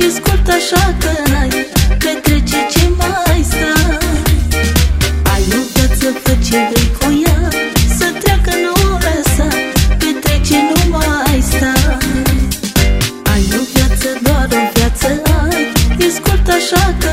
e așa că n-ai Petrece ce mai stai. Ai o viață, fă ce vrei cu ea Să treacă, nu lăsa Petrece, nu mai stai. Ai o viață, doar o viață ai E așa că